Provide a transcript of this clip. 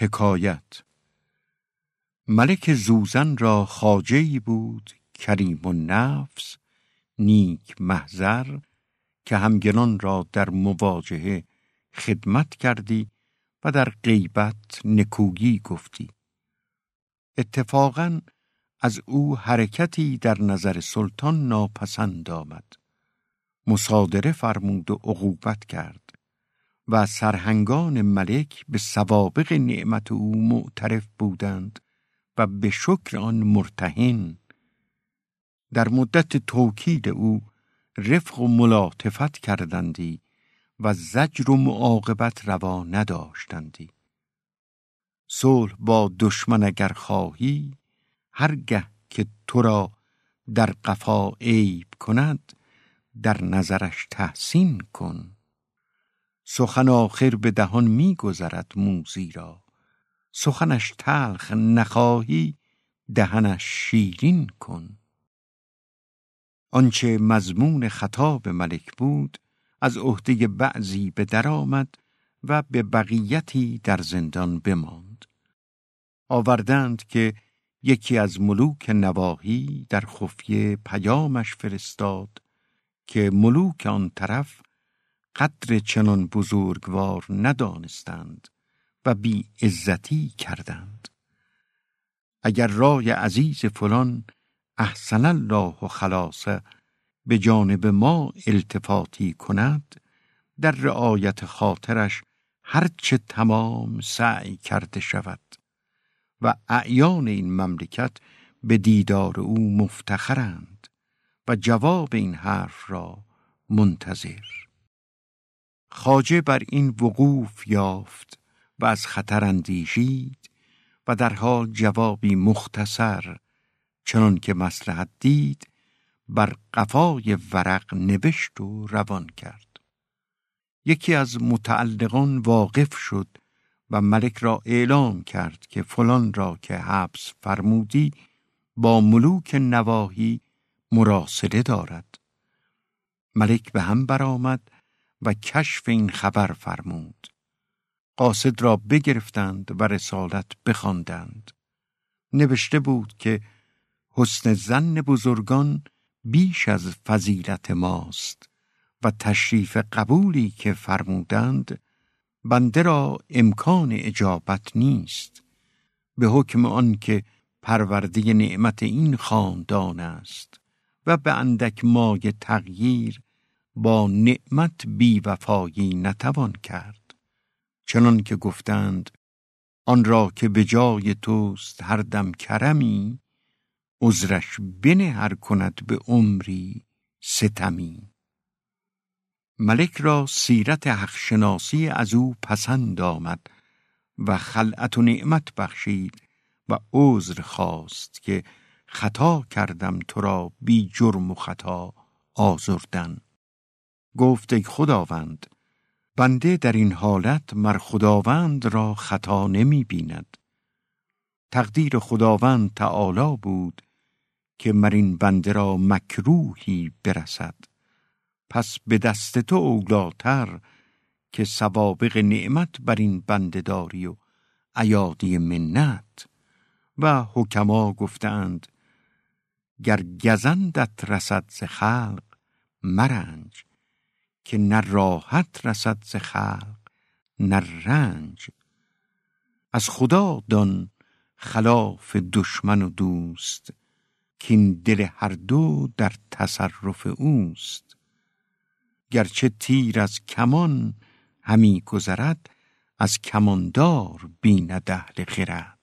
حکایت. ملک زوزن را خاجهی بود کریم و نفس نیک محضر که همگنان را در مواجهه خدمت کردی و در غیبت نکوگی گفتی. اتفاقا از او حرکتی در نظر سلطان ناپسند آمد. مصادره فرمود و عقوبت کرد. و سرهنگان ملک به سوابق نعمت او معترف بودند و به شکر آن مرتهن. در مدت توکید او رفق و ملاطفت کردندی و زجر و معاقبت روا نداشتندی. صلح با دشمن اگر خواهی هرگه که تو را در قفا عیب کند در نظرش تحسین کن. سخن آخر به دهان می گذرد موزی را. سخنش تلخ نخواهی دهنش شیرین کن. آنچه مضمون خطاب ملک بود از عهده بعضی به درآمد و به بقیتی در زندان بماند. آوردند که یکی از ملوک نواحی در خفیه پیامش فرستاد که ملوک آن طرف قدر چنان بزرگوار ندانستند و بی عزتی کردند. اگر رای عزیز فلان احسن الله و خلاصه به جانب ما التفاتی کند در رعایت خاطرش هرچه تمام سعی کرده شود و اعیان این مملکت به دیدار او مفتخرند و جواب این حرف را منتظر. خاجه بر این وقوف یافت و از خطر اندیشید و در حال جوابی مختصر چنان که مسلحت دید بر قفای ورق نوشت و روان کرد. یکی از متعلقان واقف شد و ملک را اعلام کرد که فلان را که حبس فرمودی با ملوک نواهی مراسله دارد. ملک به هم برآمد و کشف این خبر فرمود. قاصد را بگرفتند و رسالت بخواندند. نوشته بود که حسن زن بزرگان بیش از فضیلت ماست و تشریف قبولی که فرمودند بنده را امکان اجابت نیست. به حکم آن که پرورده نعمت این خاندان است و به اندک مای تغییر با نعمت بی وفایی نتوان کرد. چنان که گفتند آن را که به جای توست هر دم کرمی عذرش بنه هر کند به عمری ستمی. ملک را سیرت حقشناسی از او پسند آمد و خلعت و نعمت بخشید و عذر خواست که خطا کردم تو را بی جرم و خطا آزردن. گفت ای خداوند بنده در این حالت مر خداوند را خطا نمی بیند. تقدیر خداوند تعالی بود که مر این بنده را مکروهی برسد. پس به دست تو اولاتر که سوابق نعمت بر این بنده داری و ایادی منت. و حکما گفتند گر گزندت رسد ز خلق مرنج. که نه راحت رسد ز خلق نه رنج. از خدا دان خلاف دشمن و دوست کین دل هر دو در تصرف اوست. گرچه تیر از کمان همی گذرد از کماندار بیند اهل خرد.